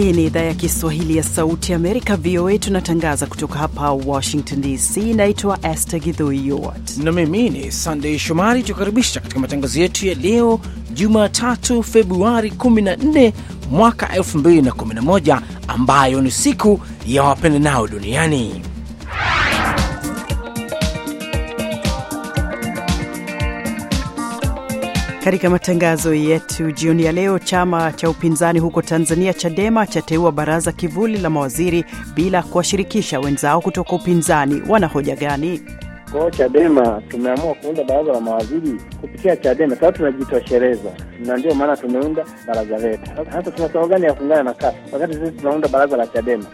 Hii ni idhaa ya Kiswahili ya Sauti Amerika, VOA. Tunatangaza kutoka hapa Washington DC. Naitwa Esther Githui na mimi ni Sandey Shomari, tukaribisha katika matangazo yetu ya leo Jumatatu Februari 14 mwaka 2011 ambayo ni siku ya wapendanao duniani. Katika matangazo yetu jioni ya leo, chama cha upinzani huko Tanzania Chadema chateua baraza kivuli la mawaziri bila kuwashirikisha wenzao kutoka upinzani. Wana hoja gani? Kwao Chadema tumeamua kuunda baraza la mawaziri kupitia Chadema. Sasa tunajitosheleza, na ndio maana tumeunda baraza letu. Hasa tuna sababu gani ya kuungana na kasi wakati sisi tunaunda baraza la Chadema?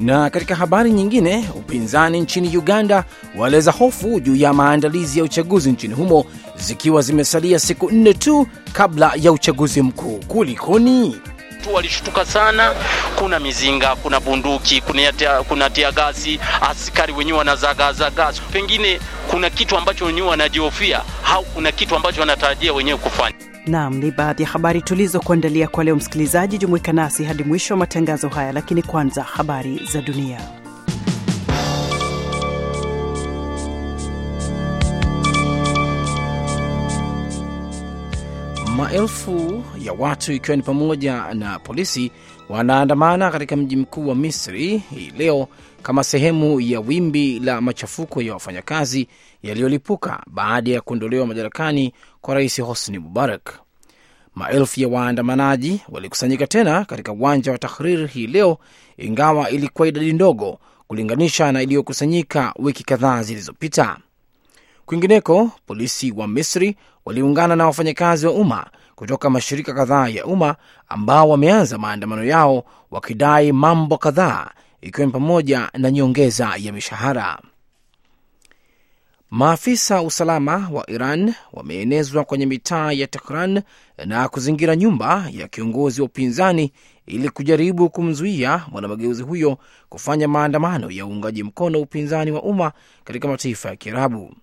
Na katika habari nyingine, upinzani nchini Uganda waeleza hofu juu ya maandalizi ya uchaguzi nchini humo zikiwa zimesalia siku nne tu kabla ya uchaguzi mkuu. Kulikoni? tu walishtuka sana. Kuna mizinga, kuna bunduki, kuna tia, gasi, askari wenyewe wanazagazaga. Pengine kuna kitu ambacho wenyewe wanajihofia au kuna kitu ambacho wanatarajia wenyewe kufanya. Naam, ni baadhi ya habari tulizokuandalia kwa leo. Msikilizaji, jumuika nasi hadi mwisho wa matangazo haya, lakini kwanza habari za dunia. Maelfu ya watu ikiwa ni pamoja na polisi wanaandamana katika mji mkuu wa Misri hii leo kama sehemu ya wimbi la machafuko ya wafanyakazi yaliyolipuka baada ya kuondolewa madarakani kwa rais Hosni Mubarak. Maelfu ya waandamanaji walikusanyika tena katika uwanja wa Tahrir hii leo, ingawa ilikuwa idadi ndogo kulinganisha na iliyokusanyika wiki kadhaa zilizopita. Kwingineko, polisi wa Misri waliungana na wafanyakazi wa umma kutoka mashirika kadhaa ya umma ambao wameanza maandamano yao wakidai mambo kadhaa, ikiwa ni pamoja na nyongeza ya mishahara. Maafisa usalama wa Iran wameenezwa kwenye mitaa ya Tehran na kuzingira nyumba ya kiongozi wa upinzani ili kujaribu kumzuia mwanamageuzi huyo kufanya maandamano ya uungaji mkono upinzani wa umma katika mataifa ya Kiarabu.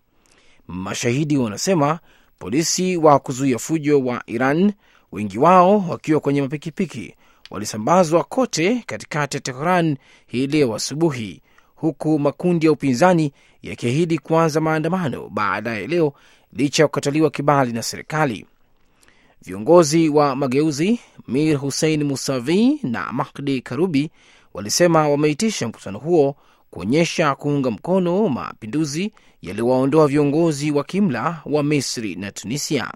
Mashahidi wanasema polisi wa kuzuia fujo wa Iran, wengi wao wakiwa kwenye mapikipiki, walisambazwa kote katikati ya Tehran hii leo asubuhi, huku makundi ya upinzani yakiahidi kuanza maandamano baadaye leo licha ya kukataliwa kibali na serikali. Viongozi wa mageuzi Mir Hussein Musavi na Mahdi Karubi walisema wameitisha mkutano huo kuonyesha kuunga mkono mapinduzi yaliyowaondoa viongozi wa kimla wa Misri na Tunisia.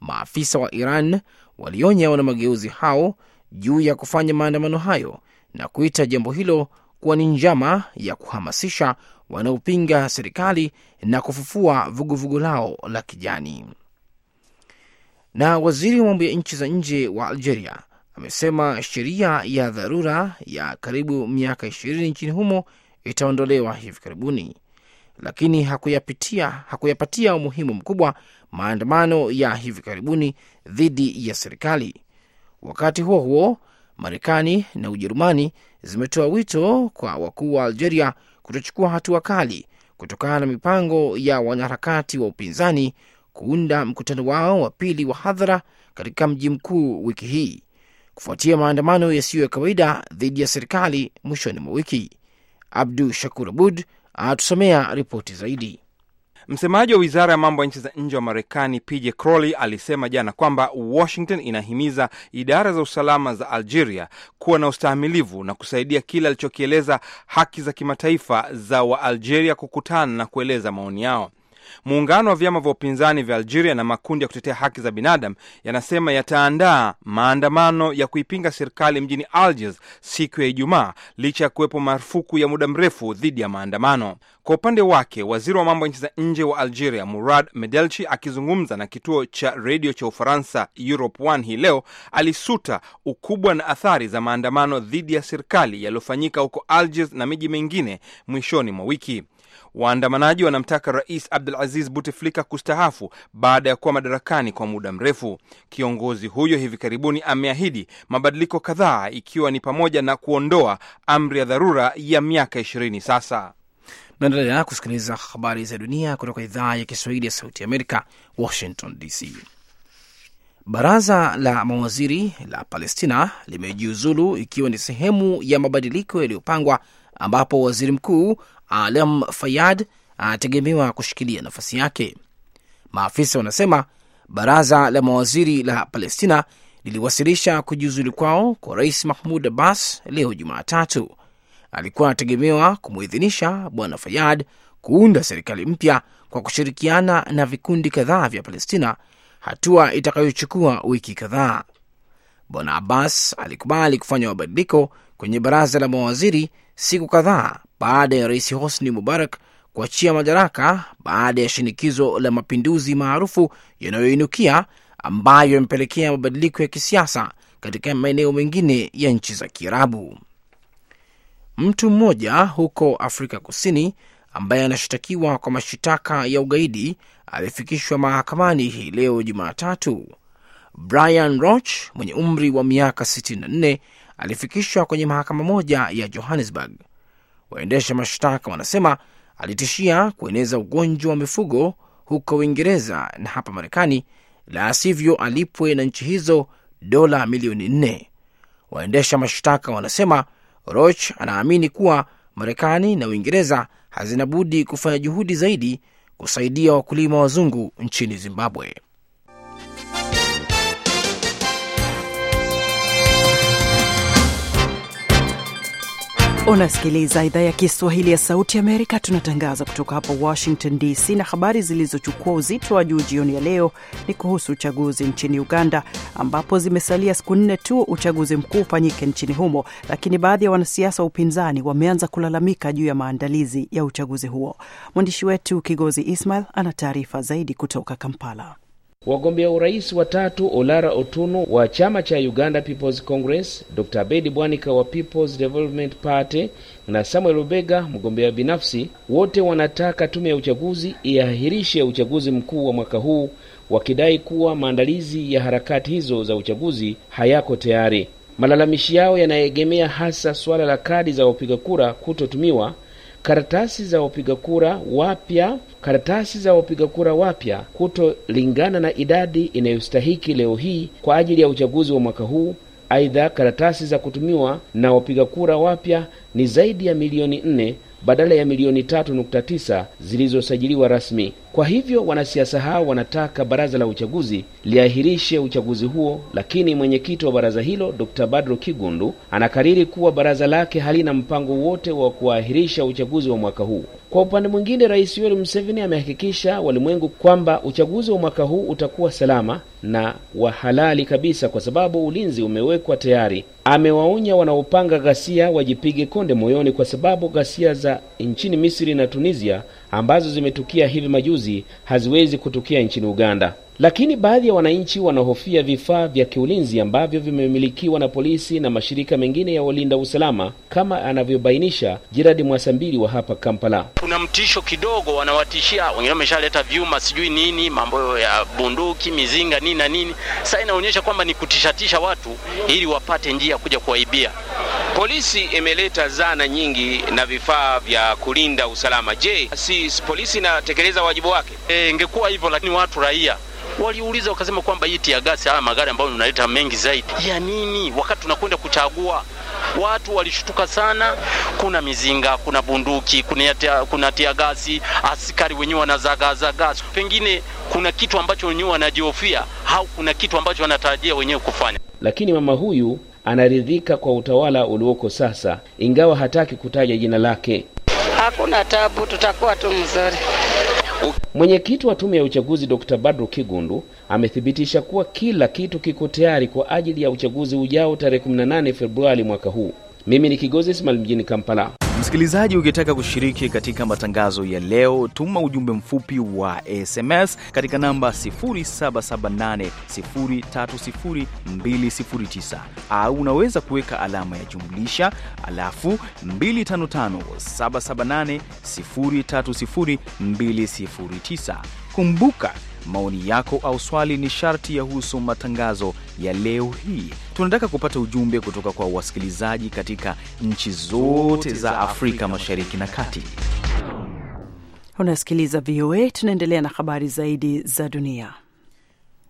Maafisa wa Iran walionya wanamageuzi hao juu ya kufanya maandamano hayo na kuita jambo hilo kuwa ni njama ya kuhamasisha wanaopinga serikali na kufufua vuguvugu vugu lao la kijani. Na waziri wa mambo ya nchi za nje wa Algeria amesema sheria ya dharura ya karibu miaka ishirini nchini humo itaondolewa hivi karibuni, lakini hakuyapitia, hakuyapatia umuhimu mkubwa maandamano ya hivi karibuni dhidi ya serikali. Wakati huo huo, Marekani na Ujerumani zimetoa wito kwa wakuu wa Algeria kutochukua hatua kali kutokana na mipango ya wanaharakati wa upinzani kuunda mkutano wao wa pili wa hadhara katika mji mkuu wiki hii kufuatia maandamano yasiyo ya kawaida dhidi ya serikali mwishoni mwa wiki. Abdu Shakur Abud anatusomea ripoti zaidi. Msemaji wa wizara ya mambo ya nchi za nje wa Marekani PJ Crowley alisema jana kwamba Washington inahimiza idara za usalama za Algeria kuwa na ustahimilivu na kusaidia kile alichokieleza haki za kimataifa za Waalgeria kukutana na kueleza maoni yao. Muungano wa vyama vya upinzani vya Algeria na makundi ya kutetea haki za binadamu yanasema yataandaa maandamano ya kuipinga serikali mjini Algiers siku ya Ijumaa licha ya kuwepo marufuku ya muda mrefu dhidi ya maandamano. Kwa upande wake, waziri wa mambo ya nchi za nje wa Algeria Murad Medelchi akizungumza na kituo cha redio cha Ufaransa Europe hii leo alisuta ukubwa na athari za maandamano dhidi ya serikali yaliyofanyika huko Algiers na miji mingine mwishoni mwa wiki. Waandamanaji wanamtaka Rais Abdul Aziz Buteflika kustahafu baada ya kuwa madarakani kwa muda mrefu. Kiongozi huyo hivi karibuni ameahidi mabadiliko kadhaa, ikiwa ni pamoja na kuondoa amri ya dharura ya miaka ishirini sasa. Naendelea kusikiliza habari za dunia kutoka idhaa ya Kiswahili ya Sauti Amerika, Washington DC. Baraza la mawaziri la Palestina limejiuzulu ikiwa ni sehemu ya mabadiliko yaliyopangwa ambapo waziri mkuu Alam Fayad anategemewa kushikilia nafasi yake. Maafisa wanasema baraza la mawaziri la Palestina liliwasilisha kujiuzulu kwao kwa rais Mahmud Abbas leo Jumatatu. Alikuwa anategemewa kumwidhinisha bwana Fayad kuunda serikali mpya kwa kushirikiana na vikundi kadhaa vya Palestina, hatua itakayochukua wiki kadhaa. Bwana Abbas alikubali kufanya mabadiliko kwenye baraza la mawaziri siku kadhaa baada ya rais Hosni Mubarak kuachia madaraka baada ya shinikizo la mapinduzi maarufu yanayoinukia ambayo yamepelekea mabadiliko ya kisiasa katika maeneo mengine ya nchi za Kiarabu. Mtu mmoja huko Afrika Kusini ambaye anashitakiwa kwa mashitaka ya ugaidi alifikishwa mahakamani hii leo Jumatatu. Brian Roch mwenye umri wa miaka 64 alifikishwa kwenye mahakama moja ya Johannesburg. Waendesha mashtaka wanasema alitishia kueneza ugonjwa wa mifugo huko Uingereza na hapa Marekani, la sivyo alipwe na nchi hizo dola milioni nne. Waendesha mashtaka wanasema Roch anaamini kuwa Marekani na Uingereza hazina budi kufanya juhudi zaidi kusaidia wakulima wazungu nchini Zimbabwe. Unasikiliza idhaa ya Kiswahili ya Sauti Amerika. Tunatangaza kutoka hapa Washington DC, na habari zilizochukua uzito wa juu jioni ya leo ni kuhusu uchaguzi nchini Uganda, ambapo zimesalia siku nne tu uchaguzi mkuu ufanyike nchini humo, lakini baadhi ya wanasiasa wa upinzani wameanza kulalamika juu ya maandalizi ya uchaguzi huo. Mwandishi wetu Kigozi Ismail ana taarifa zaidi kutoka Kampala. Wagombea urais watatu Olara Otunu wa chama cha Uganda People's Congress, Dr. Abedi Bwanika wa People's Development Party na Samuel Rubega mgombea binafsi, wote wanataka tume ya uchaguzi iahirishe uchaguzi mkuu wa mwaka huu, wakidai kuwa maandalizi ya harakati hizo za uchaguzi hayako tayari. Malalamishi yao yanaegemea hasa suala la kadi za wapiga kura kutotumiwa karatasi za wapiga kura wapya karatasi za wapiga kura wapya kutolingana na idadi inayostahiki leo hii kwa ajili ya uchaguzi wa mwaka huu. Aidha, karatasi za kutumiwa na wapiga kura wapya ni zaidi ya milioni nne badala ya milioni tatu nukta tisa zilizosajiliwa rasmi. Kwa hivyo wanasiasa hao wanataka baraza la uchaguzi liahirishe uchaguzi huo, lakini mwenyekiti wa baraza hilo Dr. Badro Kigundu anakariri kuwa baraza lake halina mpango wote wa kuahirisha uchaguzi wa mwaka huu. Kwa upande mwingine, Rais Yoweri Museveni amehakikisha walimwengu kwamba uchaguzi wa mwaka huu utakuwa salama na wa halali kabisa, kwa sababu ulinzi umewekwa tayari. Amewaonya wanaopanga ghasia wajipige konde moyoni, kwa sababu ghasia za nchini Misri na Tunisia ambazo zimetukia hivi majuzi haziwezi kutukia nchini Uganda. Lakini baadhi ya wananchi wanahofia vifaa vya kiulinzi ambavyo vimemilikiwa na polisi na mashirika mengine ya walinda usalama, kama anavyobainisha Jiradi Mwasambili wa hapa Kampala. Kuna mtisho kidogo, wanawatishia wengine, wameshaleta vyuma sijui nini, mambo ya bunduki, mizinga nini na nini. Sasa inaonyesha kwamba ni kutishatisha watu ili wapate njia kuja kuwaibia. Polisi imeleta zana nyingi na vifaa vya kulinda usalama. Je, si polisi inatekeleza wajibu wake? E, ingekuwa hivyo, lakini watu raia waliuliza wakasema kwamba hii tiagasi, haya magari ambayo unaleta mengi zaidi ya nini, wakati tunakwenda kuchagua. Watu walishutuka sana. Kuna mizinga, kuna bunduki, kuna tia, kuna tiagasi, askari wenyewe wanazagazaga, pengine kuna kitu ambacho wenyewe wanajihofia au kuna kitu ambacho wanatarajia wenyewe kufanya. Lakini mama huyu anaridhika kwa utawala ulioko sasa, ingawa hataki kutaja jina lake. Hakuna tabu, tutakuwa tu mzuri. Mwenyekiti wa tume ya uchaguzi Dr. Badru Kigundu amethibitisha kuwa kila kitu kiko tayari kwa ajili ya uchaguzi ujao tarehe 18 Februari mwaka huu. Mimi ni Kigozi Ismail mjini Kampala. Msikilizaji, ukitaka kushiriki katika matangazo ya leo, tuma ujumbe mfupi wa SMS katika namba 0778030209 au unaweza kuweka alama ya jumlisha alafu 255778030209. Kumbuka maoni yako au swali ni sharti ya husu matangazo ya leo hii. Tunataka kupata ujumbe kutoka kwa wasikilizaji katika nchi zote za Afrika Mashariki na Kati. Unasikiliza VOA. Tunaendelea na habari zaidi za dunia.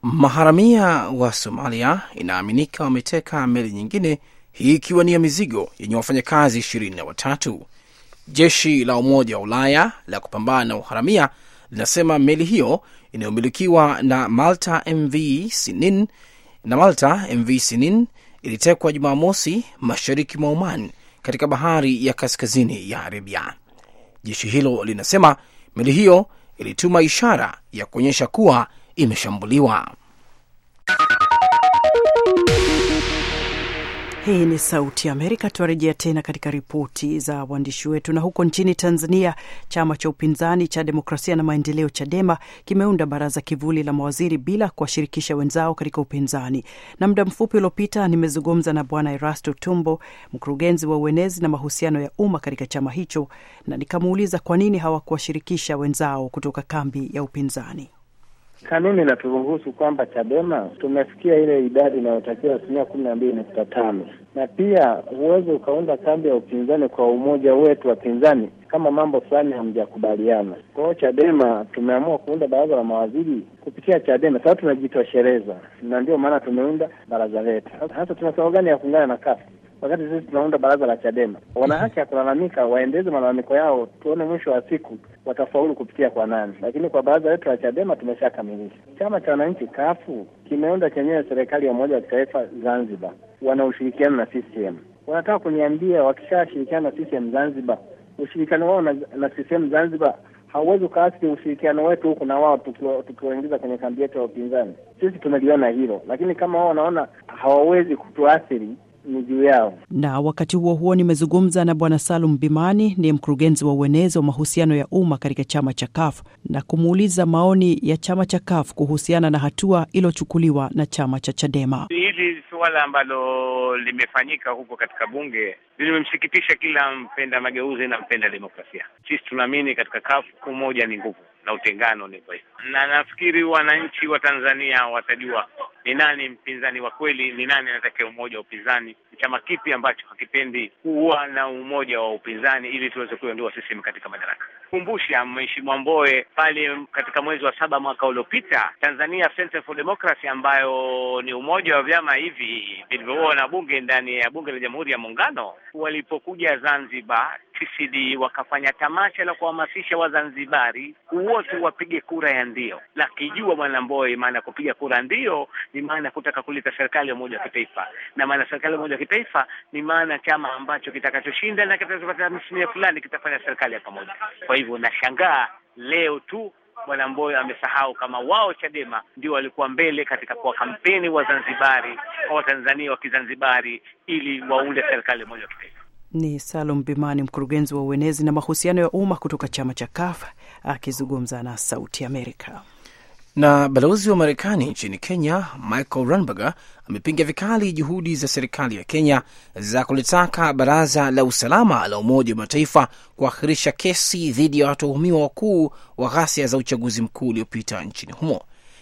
Maharamia wa Somalia inaaminika wameteka meli nyingine, hii ikiwa ni ya mizigo yenye wafanyakazi ishirini na watatu. Jeshi la Umoja wa Ulaya la kupambana na uharamia linasema meli hiyo inayomilikiwa na Malta MV Sinin na Malta MV Sinin ilitekwa Jumamosi mashariki mwa Oman katika bahari ya kaskazini ya Arabia. Jeshi hilo linasema meli hiyo ilituma ishara ya kuonyesha kuwa imeshambuliwa. Hii ni Sauti Amerika. Tuarejea tena katika ripoti za waandishi wetu. Na huko nchini Tanzania, chama cha upinzani cha Demokrasia na Maendeleo, CHADEMA, kimeunda baraza kivuli la mawaziri bila kuwashirikisha wenzao katika upinzani. Na muda mfupi uliopita nimezungumza na Bwana Erasto Tumbo, mkurugenzi wa uenezi na mahusiano ya umma katika chama hicho, na nikamuuliza kwa nini hawakuwashirikisha wenzao kutoka kambi ya upinzani. Kanuni inaturuhusu kwamba Chadema tumefikia ile idadi inayotakiwa asilimia kumi na mbili nukta tano na pia huwezi ukaunda kambi ya upinzani kwa umoja wetu wapinzani kama mambo fulani hamjakubaliana. Kwa hiyo Chadema tumeamua kuunda baraza la mawaziri kupitia Chadema. Sasa tunajitosheleza, na ndio maana tumeunda baraza letu. Hasa tuna sababu gani ya kuungana na kafu wakati sisi tunaunda baraza la Chadema? Wana haki ya kulalamika, waendeze malalamiko yao, tuone mwisho wa siku watafaulu kupitia kwa nani. Lakini kwa baraza letu la Chadema tumeshakamilisha. Chama cha wananchi kafu kimeunda chenyewe serikali ya umoja wa kitaifa Zanzibar, wana ushirikiano na CCM. Wanataka kuniambia wakishashirikiana na CCM Zanzibar, ushirikiano wao na, na CCM Zanzibar hauwezi ukaathiri ushirikiano wetu huku na wao tukiwaingiza kwenye kambi yetu ya upinzani. Sisi tumeliona hilo, lakini kama wao wanaona hawawezi kutuathiri ni juu yao. Na wakati huo huo nimezungumza na Bwana Salum Bimani, ni mkurugenzi wa uenezi wa mahusiano ya umma katika chama cha KAF na kumuuliza maoni ya chama cha KAF kuhusiana na hatua iliyochukuliwa na chama cha Chadema. Hili suala ambalo limefanyika huko katika bunge limemsikitisha kila mpenda mageuzi na mpenda demokrasia. Sisi tunaamini katika KAF umoja ni nguvu na utengano ni dhaifu, na nafikiri wananchi wa Tanzania watajua ni nani mpinzani wa kweli, ni nani anatakia umoja wa upinzani, ni chama kipi ambacho hakipendi kuwa na umoja wa upinzani ili tuweze kuiondoa sisi katika madaraka. Kumbusha Mheshimiwa Mboe pale katika mwezi wa saba mwaka uliopita, Tanzania Center for Democracy ambayo ni umoja wa vyama hivi vilivyokuwa na bunge ndani ya bunge la Jamhuri ya Muungano, walipokuja Zanzibar TCD wakafanya tamasha la kuhamasisha Wazanzibari wote wapige kura ya ndio. Lakijua bwana Mboe maana kupiga kura ndio ni maana ya kutaka kuleta serikali ya umoja wa kitaifa, na maana serikali ya umoja wa kitaifa ni maana chama ambacho kitakachoshinda na kitakachopata asilimia fulani kitafanya serikali ya pamoja. Kwa hivyo nashangaa leo tu bwana Mboyo amesahau kama wao Chadema ndio walikuwa mbele katika kwa kampeni Wazanzibari kwa Watanzania wa Kizanzibari ili waunde serikali moja kitaifa. Ni Salum Bimani, mkurugenzi wa uenezi na mahusiano ya umma kutoka chama cha KAF akizungumza na Sauti Amerika. Na balozi wa Marekani nchini Kenya Michael Runberger amepinga vikali juhudi za serikali ya Kenya za kulitaka baraza la usalama la Umoja wa Mataifa kuahirisha kesi dhidi ya watuhumiwa wakuu wa ghasia za uchaguzi mkuu uliopita nchini humo,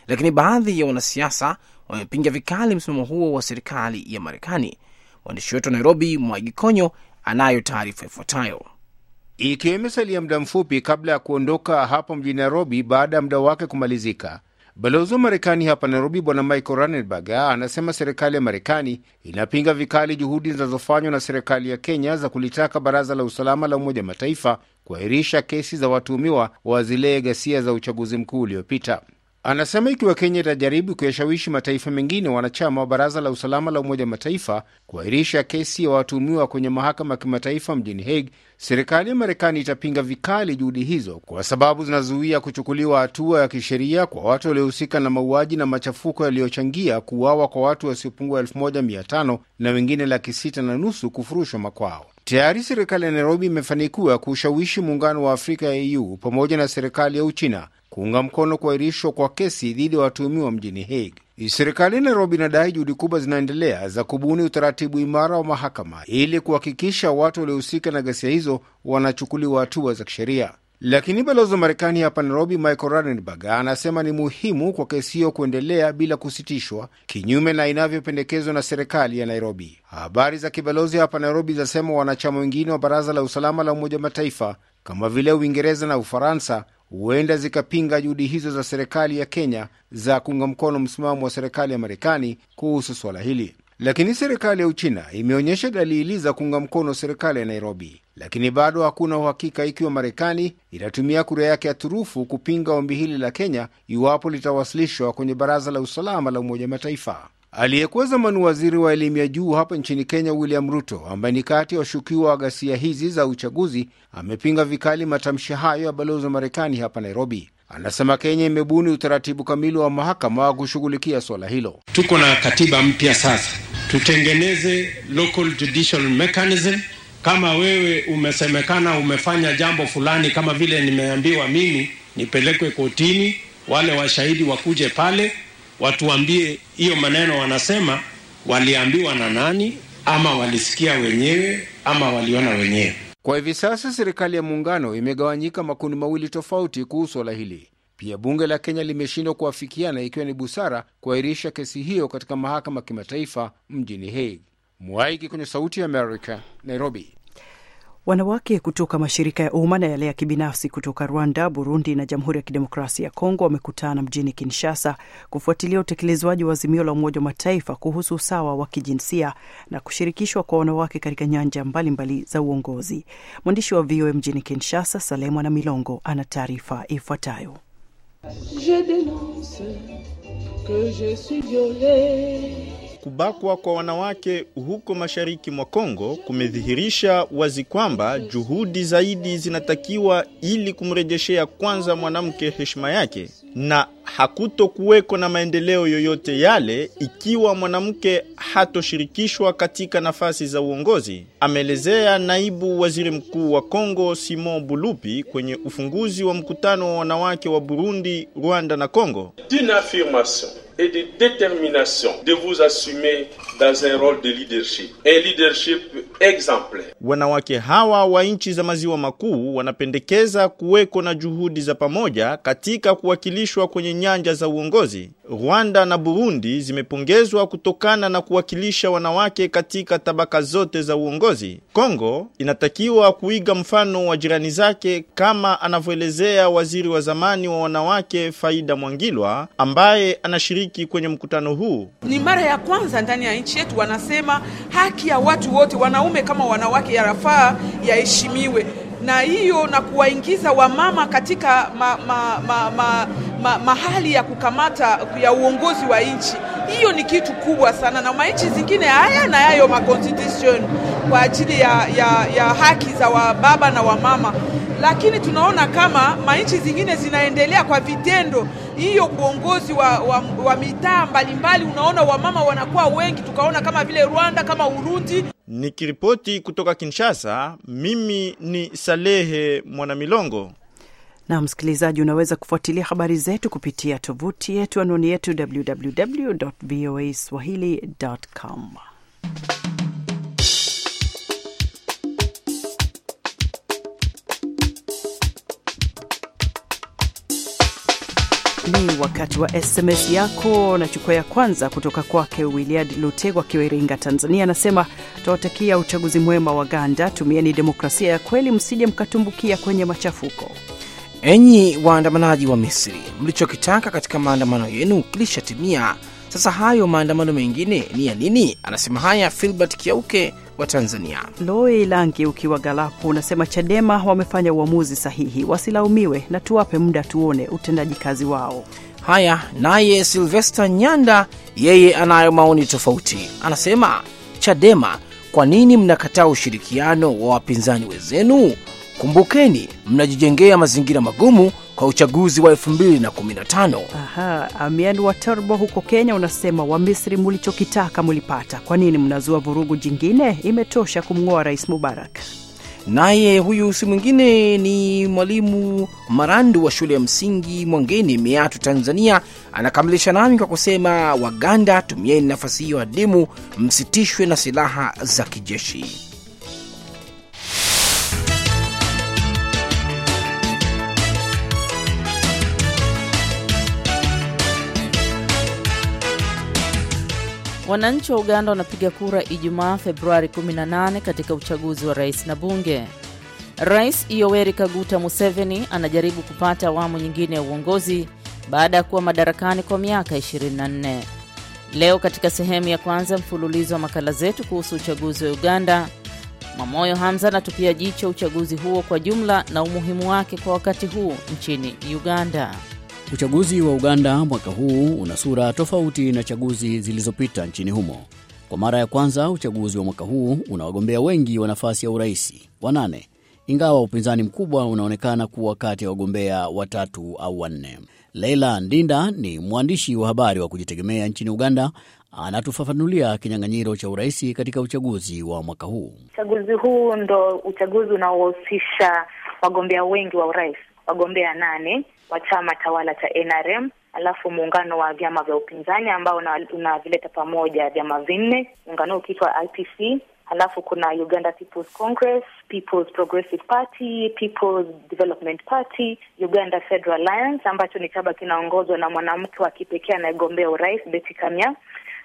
lakini baadhi ya wanasiasa wamepinga vikali msimamo huo wa serikali ya Marekani. Mwandishi wetu wa Nairobi, Mwagi Konyo, anayo taarifa ifuatayo. Ikiwa imesalia muda mfupi kabla ya kuondoka hapo mjini Nairobi baada ya muda wake kumalizika, balozi wa Marekani hapa Nairobi Bwana Michael Ranenberg anasema serikali ya Marekani inapinga vikali juhudi zinazofanywa na serikali ya Kenya za kulitaka baraza la usalama la Umoja Mataifa kuahirisha kesi za watuhumiwa wa zile ghasia za uchaguzi mkuu uliopita. Anasema ikiwa Kenya itajaribu kuyashawishi mataifa mengine wanachama wa baraza la usalama la Umoja Mataifa kuahirisha kesi ya watuhumiwa kwenye mahakama ya kimataifa mjini Hague, serikali ya Marekani itapinga vikali juhudi hizo kwa sababu zinazuia kuchukuliwa hatua ya kisheria kwa watu waliohusika na mauaji na machafuko yaliyochangia kuuawa kwa watu wasiopungua 1500 na wengine laki sita na nusu kufurushwa makwao. Tayari serikali ya Nairobi imefanikiwa kuushawishi muungano wa Afrika ya EU pamoja na serikali ya Uchina kuunga mkono kuahirishwa kwa kesi dhidi ya watuhumiwa mjini Hague. Serikali ya Nairobi inadai juhudi kubwa zinaendelea za kubuni utaratibu imara wa mahakama ili kuhakikisha watu waliohusika na ghasia hizo wanachukuliwa hatua za kisheria. Lakini balozi wa Marekani hapa Nairobi, Michael Ranenberg, anasema ni muhimu kwa kesi hiyo kuendelea bila kusitishwa, kinyume na inavyopendekezwa na serikali ya Nairobi. Habari za kibalozi hapa Nairobi zinasema wanachama wengine wa Baraza la Usalama la Umoja wa Mataifa kama vile Uingereza na Ufaransa huenda zikapinga juhudi hizo za serikali ya Kenya za kuunga mkono msimamo wa serikali ya Marekani kuhusu swala hili. Lakini serikali ya Uchina imeonyesha dalili za kuunga mkono serikali ya Nairobi, lakini bado hakuna uhakika ikiwa Marekani itatumia kura yake ya turufu kupinga ombi hili la Kenya iwapo litawasilishwa kwenye Baraza la Usalama la Umoja Mataifa. Aliyekuwa zamani waziri wa elimu ya juu hapa nchini Kenya, William Ruto, ambaye ni kati ya washukiwa wa ghasia hizi za uchaguzi, amepinga vikali matamshi hayo ya balozi wa Marekani hapa Nairobi. Anasema Kenya imebuni utaratibu kamili wa mahakama wa kushughulikia swala hilo. Tuko na katiba mpya sasa, tutengeneze local judicial mechanism. Kama wewe umesemekana umefanya jambo fulani, kama vile nimeambiwa mimi nipelekwe kotini, wale washahidi wakuje pale watuambie hiyo maneno wanasema waliambiwa na nani, ama walisikia wenyewe, ama waliona wenyewe. Kwa hivi sasa serikali ya muungano imegawanyika makundi mawili tofauti kuhusu swala hili. Pia bunge la Kenya limeshindwa kuafikiana ikiwa ni busara kuahirisha kesi hiyo katika mahakama kimataifa mjini Hague. Mwaiki kwenye Sauti ya Amerika, Nairobi. Wanawake kutoka mashirika ya umma na yale ya kibinafsi kutoka Rwanda, Burundi na Jamhuri ya Kidemokrasia ya Kongo wamekutana mjini Kinshasa kufuatilia utekelezwaji wa azimio la Umoja wa Mataifa kuhusu usawa wa kijinsia na kushirikishwa kwa wanawake katika nyanja mbalimbali mbali za uongozi. Mwandishi wa VOA mjini Kinshasa, Salema na Milongo, ana taarifa ifuatayo. Je denonce que je suis Kubakwa kwa wanawake huko mashariki mwa Kongo kumedhihirisha wazi kwamba juhudi zaidi zinatakiwa ili kumrejeshea kwanza mwanamke heshima yake, na hakutokuweko na maendeleo yoyote yale ikiwa mwanamke hatoshirikishwa katika nafasi za uongozi, ameelezea naibu waziri mkuu wa Kongo Simon Bulupi kwenye ufunguzi wa mkutano wa wanawake wa Burundi, Rwanda na Kongo. Affirmation et de détermination de vous assumer dans un rôle de leadership, un leadership exemplaire. Wanawake hawa wa nchi za maziwa makuu wanapendekeza kuweko na juhudi za pamoja katika kuwakilishwa kwenye nyanja za uongozi. Rwanda na Burundi zimepongezwa kutokana na kuwakilisha wanawake katika tabaka zote za uongozi. Kongo inatakiwa kuiga mfano wa jirani zake kama anavyoelezea waziri wa zamani wa wanawake Faida Mwangilwa ambaye anashiriki kwenye mkutano huu. Ni mara ya kwanza ndani ya nchi yetu wanasema haki ya watu wote, wanaume kama wanawake, yarafaa yaheshimiwe na hiyo na kuwaingiza wamama katika ma, ma, ma, ma, ma, mahali ya kukamata ya uongozi wa nchi. Hiyo ni kitu kubwa sana, na manchi zingine haya na yayo ma constitution kwa ajili ya, ya, ya haki za wababa na wamama, lakini tunaona kama manchi zingine zinaendelea kwa vitendo hiyo uongozi wa, wa, wa mitaa mbalimbali. Unaona wamama wanakuwa wengi, tukaona kama vile Rwanda kama Urundi. Nikiripoti kutoka Kinshasa, mimi ni Salehe Mwanamilongo. Na msikilizaji, unaweza kufuatilia habari zetu kupitia tovuti yetu, anwani yetu www voa swahili.com. Ni wakati wa SMS yako. na chukua ya kwanza kutoka kwake Wiliad Lutego akiwa Iringa, Tanzania. Anasema tawatakia uchaguzi mwema wa ganda tumieni demokrasia ya kweli, msije mkatumbukia kwenye machafuko. Enyi waandamanaji wa Misri, mlichokitaka katika maandamano yenu kilishatimia. Sasa hayo maandamano mengine ni ya nini? Anasema haya Filbert Kiauke wa Tanzania. Loi Langi ukiwa Galapu unasema Chadema wamefanya uamuzi sahihi, wasilaumiwe na tuwape muda tuone utendaji kazi wao. Haya, naye Silvesta Nyanda yeye anayo maoni tofauti. Anasema Chadema, kwa nini mnakataa ushirikiano wa wapinzani wenzenu? Kumbukeni, mnajijengea mazingira magumu kwa uchaguzi wa 2015. Aha, Amian wa Turbo huko Kenya unasema Wamisri, mulichokitaka mulipata, kwa nini mnazua vurugu jingine? Imetosha kumng'oa Rais Mubarak. Naye huyu si mwingine ni mwalimu Marandu wa shule ya msingi Mwangeni, Meatu, Tanzania. Anakamilisha nami kwa kusema, Waganda, tumieni nafasi hiyo adimu, msitishwe na silaha za kijeshi. Wananchi wa Uganda wanapiga kura Ijumaa Februari 18 katika uchaguzi wa rais na bunge. Rais Yoweri Kaguta Museveni anajaribu kupata awamu nyingine ya uongozi baada ya kuwa madarakani kwa miaka 24. Leo katika sehemu ya kwanza mfululizo wa makala zetu kuhusu uchaguzi wa Uganda, Mwamoyo Hamza anatupia jicho uchaguzi huo kwa jumla na umuhimu wake kwa wakati huu nchini Uganda. Uchaguzi wa Uganda mwaka huu una sura tofauti na chaguzi zilizopita nchini humo. Kwa mara ya kwanza, uchaguzi wa mwaka huu una wagombea wengi wa nafasi ya urais wanane, ingawa upinzani mkubwa unaonekana kuwa kati ya wagombea watatu au wanne. Leila Ndinda ni mwandishi wa habari wa kujitegemea nchini Uganda, anatufafanulia kinyang'anyiro cha urais katika uchaguzi wa mwaka huu. Uchaguzi huu ndo uchaguzi unaohusisha wagombea wengi wa urais, wagombea nane wa chama tawala cha NRM, alafu muungano wa vyama vya upinzani ambao unavileta pamoja vyama vinne, muungano ukiitwa IPC. Halafu kuna Uganda People's Congress, People's Progressive Party, People's Development Party, Uganda Federal Alliance ambacho ni chama kinaongozwa na mwanamke wa kipekee anayegombea urais Betty Kamya.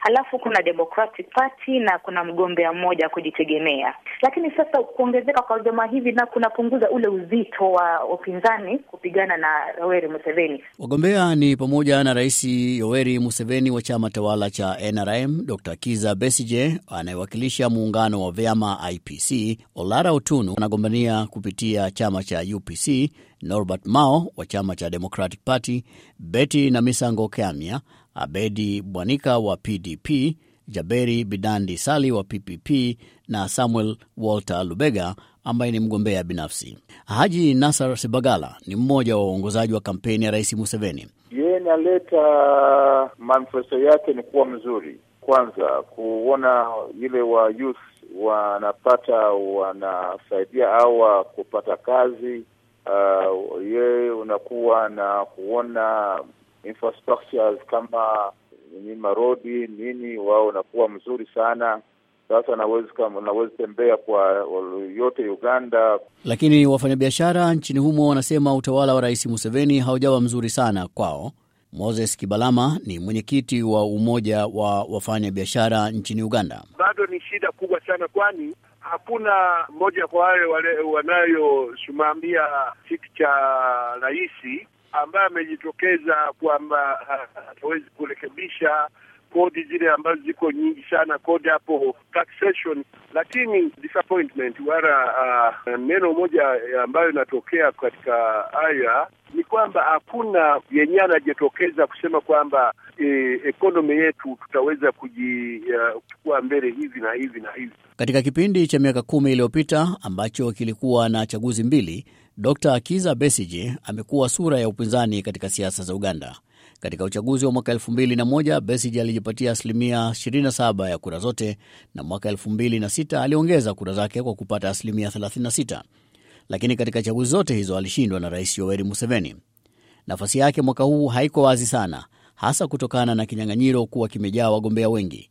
Halafu kuna Democratic Party na kuna mgombea mmoja kujitegemea. Lakini sasa kuongezeka kwa vyama hivi na kunapunguza ule uzito wa upinzani kupigana na Yoweri Museveni. Wagombea ni pamoja na Rais Yoweri Museveni wa chama tawala cha NRM, Dr Kiza Besije anayewakilisha muungano wa vyama IPC, Olara Otunu anagombania kupitia chama cha UPC, Norbert Mao wa chama cha Democratic Party, Betty na Misango Kamya Abedi Bwanika wa PDP, Jaberi Bidandi Sali wa PPP na Samuel Walter Lubega ambaye ni mgombea binafsi. Haji Nasar Sibagala ni mmoja wa uongozaji wa kampeni ya Rais Museveni. Yeye naleta manifesto yake ni kuwa mzuri, kwanza kuona ile wa youth wanapata wanasaidia awa kupata kazi. Uh, yeye unakuwa na kuona infrastructures kama ni marodi nini, wao unakuwa mzuri sana. Sasa nawezi kama nawezi tembea kwa yote Uganda. Lakini wafanyabiashara nchini humo wanasema utawala wa Rais Museveni haujawa mzuri sana kwao. Moses Kibalama ni mwenyekiti wa umoja wa wafanyabiashara nchini Uganda. Bado ni shida kubwa sana, kwani hakuna mmoja kwa wale wale wanayosimamia kiti cha rais ambaye amejitokeza kwamba hawezi kurekebisha kodi zile ambazo ziko nyingi sana, kodi hapo taxation. Lakini disappointment wala uh, neno moja ambayo inatokea katika haya ni kwamba hakuna yenyewe anajitokeza kusema kwamba e, ekonomi yetu tutaweza kuchukua uh, mbele hivi na hivi na hivi. Katika kipindi cha miaka kumi iliyopita ambacho kilikuwa na chaguzi mbili, Dr Kiza Besige amekuwa sura ya upinzani katika siasa za Uganda. Katika uchaguzi wa mwaka 2001 Besigye alijipatia asilimia 27 ya kura zote, na mwaka 2006 aliongeza kura zake kwa kupata asilimia 36, lakini katika chaguzi zote hizo alishindwa na Rais Yoweri Museveni. Nafasi yake mwaka huu haiko wazi sana, hasa kutokana na kinyang'anyiro kuwa kimejaa wagombea wengi,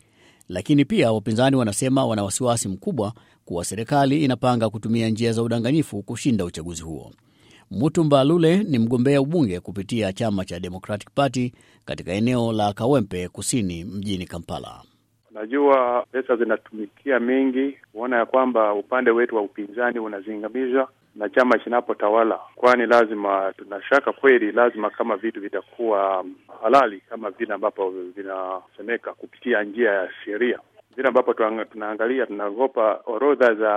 lakini pia wapinzani wanasema wana wasiwasi mkubwa kuwa serikali inapanga kutumia njia za udanganyifu kushinda uchaguzi huo. Mutumba Lule ni mgombea ubunge kupitia chama cha Democratic Party katika eneo la Kawempe kusini mjini Kampala. Najua pesa zinatumikia mengi kuona ya kwamba upande wetu wa upinzani unazingamizwa na chama chinapotawala, kwani lazima tunashaka kweli, lazima kama vitu vitakuwa halali kama vile ambapo vinasemeka kupitia njia ya sheria vile ambapo tunaangalia tunaogopa orodha za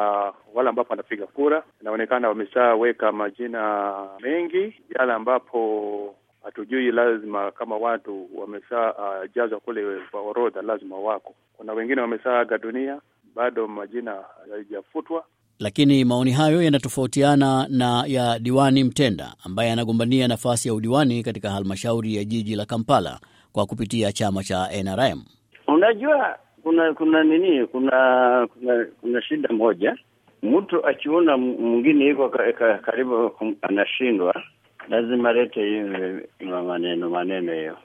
wale ambapo wanapiga kura, inaonekana wameshaweka majina mengi yale ambapo hatujui, lazima kama watu wameshajazwa uh, kule kwa orodha, lazima wako. Kuna wengine wameshaaga dunia, bado majina hayajafutwa. Lakini maoni hayo yanatofautiana na ya diwani Mtenda ambaye anagombania nafasi ya udiwani katika halmashauri ya jiji la Kampala kwa kupitia chama cha NRM. Unajua kuna kuna nini, kuna kuna kuna shida moja. Mtu akiona mwingine iko ka, ka, karibu anashindwa, lazima lete hiyo maneno maneno hiyo.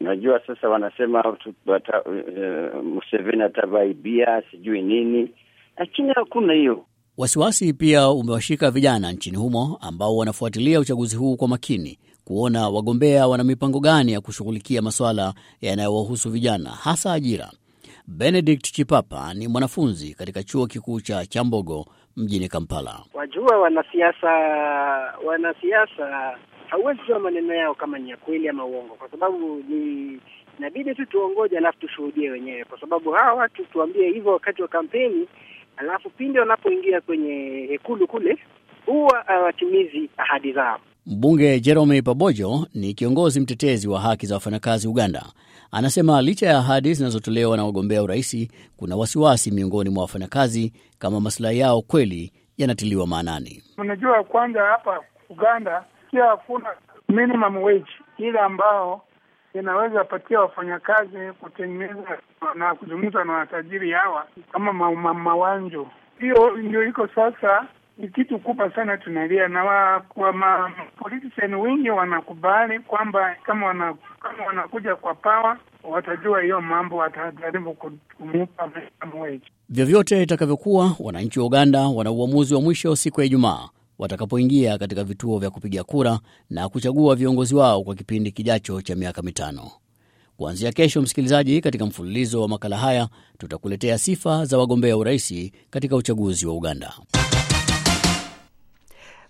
Unajua sasa wanasema wata, uh, Museveni atavaibia sijui nini, lakini hakuna hiyo. Wasiwasi pia umewashika vijana nchini humo ambao wanafuatilia uchaguzi huu kwa makini kuona wagombea wana mipango gani ya kushughulikia masuala yanayowahusu vijana, hasa ajira. Benedict Chipapa ni mwanafunzi katika chuo kikuu cha Chambogo mjini Kampala. Wajua, wanasiasa wanasiasa hauwezi jua maneno yao kama ni ya kweli ama uongo, kwa sababu ni inabidi tu tuongoje, alafu tushuhudie wenyewe, kwa sababu hawa watu tuambie hivyo wakati wa kampeni, alafu pindi wanapoingia kwenye hekulu kule huwa hawatimizi ahadi zao. Mbunge Jerome Pabojo ni kiongozi mtetezi wa haki za wafanyakazi Uganda. Anasema licha ya ahadi zinazotolewa na wagombea uraisi, kuna wasiwasi miongoni mwa wafanyakazi kama masilahi yao kweli yanatiliwa maanani. Unajua, kwanza hapa Uganda pia hakuna minimum wage ile ambao inaweza patia wafanyakazi kutengeneza na kuzungumza na watajiri hawa kama ma, ma, mawanjo. Hiyo ndio iko sasa ni kitu kubwa sana tunalia na wa, kwa ma politician wengi wanakubali kwamba kama wana, kama wanakuja kwa power watajua hiyo mambo, watajaribu kumupa. Vyovyote itakavyokuwa, wananchi wa Uganda wana uamuzi wa mwisho siku ya Ijumaa watakapoingia katika vituo vya kupiga kura na kuchagua viongozi wao kwa kipindi kijacho cha miaka mitano. Kuanzia kesho, msikilizaji, katika mfululizo wa makala haya tutakuletea sifa za wagombea uraisi katika uchaguzi wa Uganda.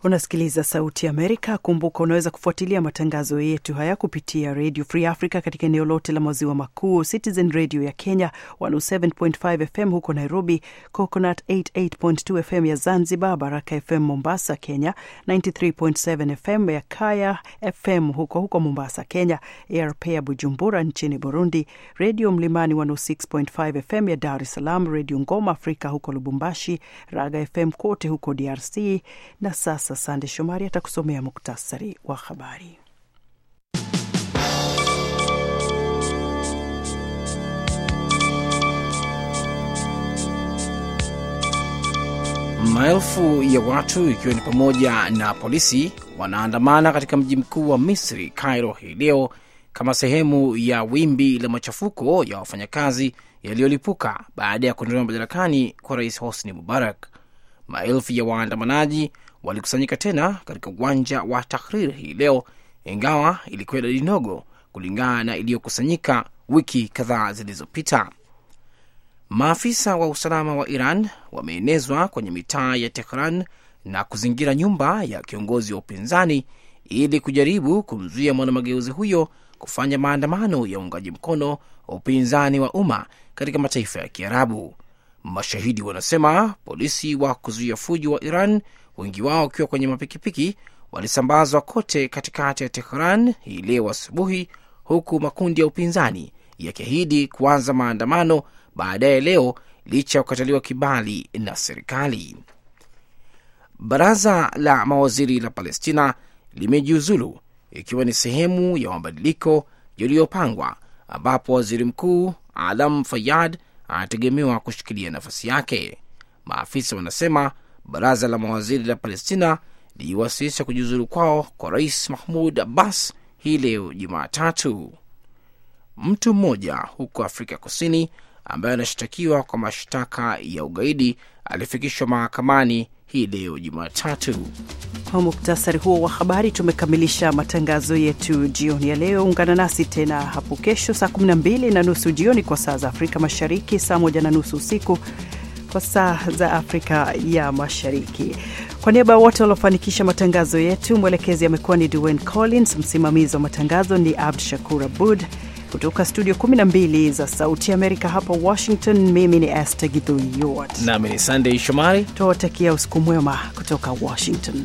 Unasikiliza Sauti ya Amerika. Kumbuka unaweza kufuatilia matangazo yetu haya kupitia Radio Free Africa katika eneo lote la maziwa makuu, Citizen Radio ya Kenya 107.5 FM huko Nairobi, Coconut 88.2 FM ya Zanzibar, Baraka FM Mombasa, Kenya 93.7 FM ya Kaya FM huko huko Mombasa, Kenya, ARP ya Bujumbura nchini Burundi, Redio Mlimani 106.5 FM ya Dar es Salaam, Radio Ngoma Afrika huko Lubumbashi, Raga FM kote huko DRC na sasa Sande Shomari atakusomea muktasari wa habari. Maelfu ya watu ikiwa ni pamoja na polisi wanaandamana katika mji mkuu wa Misri, Cairo, hii leo kama sehemu ya wimbi la machafuko ya wafanyakazi yaliyolipuka baada ya kuondolewa madarakani kwa rais Hosni Mubarak. Maelfu ya waandamanaji walikusanyika tena katika uwanja wa Tahrir hii leo, ingawa ilikuwa idadi ndogo kulingana na iliyokusanyika wiki kadhaa zilizopita. Maafisa wa usalama wa Iran wameenezwa kwenye mitaa ya Tehran na kuzingira nyumba ya kiongozi wa upinzani ili kujaribu kumzuia mwanamageuzi huyo kufanya maandamano ya uungaji mkono wa upinzani wa umma katika mataifa ya Kiarabu. Mashahidi wanasema polisi wa kuzuia fujo wa Iran, wengi wao wakiwa kwenye mapikipiki, walisambazwa kote katikati ya Tehran hii leo asubuhi, huku makundi ya upinzani yakiahidi kuanza maandamano baadaye leo licha ya kukataliwa kibali na serikali. Baraza la mawaziri la Palestina limejiuzulu ikiwa ni sehemu ya mabadiliko yaliyopangwa ambapo waziri mkuu Alam Fayad anategemewa kushikilia nafasi yake. Maafisa wanasema baraza la mawaziri la Palestina liliwasilisha kujiuzuru kwao kwa rais Mahmud Abbas hii leo Jumatatu. Mtu mmoja huko Afrika Kusini ambaye anashtakiwa kwa mashtaka ya ugaidi alifikishwa mahakamani hii leo Jumatatu. Kwa muktasari huo wa habari tumekamilisha matangazo yetu jioni ya leo. Ungana nasi tena hapo kesho saa 12 na nusu jioni kwa saa za Afrika Mashariki, saa 1 na nusu usiku kwa saa za Afrika ya Mashariki. Kwa niaba ya wote waliofanikisha matangazo yetu, mwelekezi amekuwa ni Dwayne Collins, msimamizi wa matangazo ni Abd Shakur Abud kutoka studio 12 za Sauti Amerika hapa Washington. Mimi ni Esther Githui nami ni sandey Shomari, tuwatakia usiku mwema kutoka Washington.